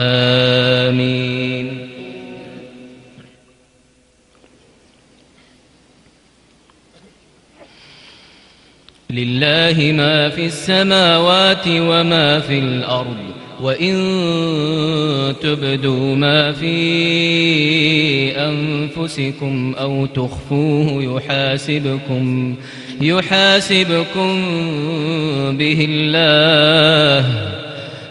آمين. لله ما في السماوات وما في الأرض وإن تبدوا ما في أنفسكم أو تخفوه يحاسبكم يحاسبكم به الله.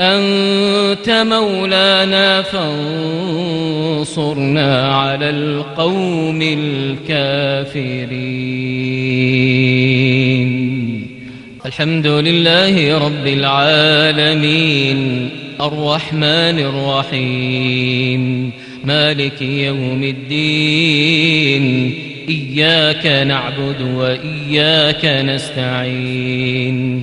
أنت مولانا فانصرنا على القوم الكافرين. الحمد لله رب العالمين. الرحمن الرحيم. مالك يوم الدين. إياك نعبد وإياك نستعين.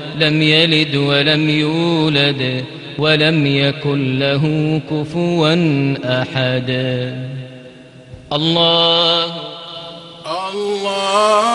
لم يلد ولم يولد ولم يكن له كفوا أحد. الله الله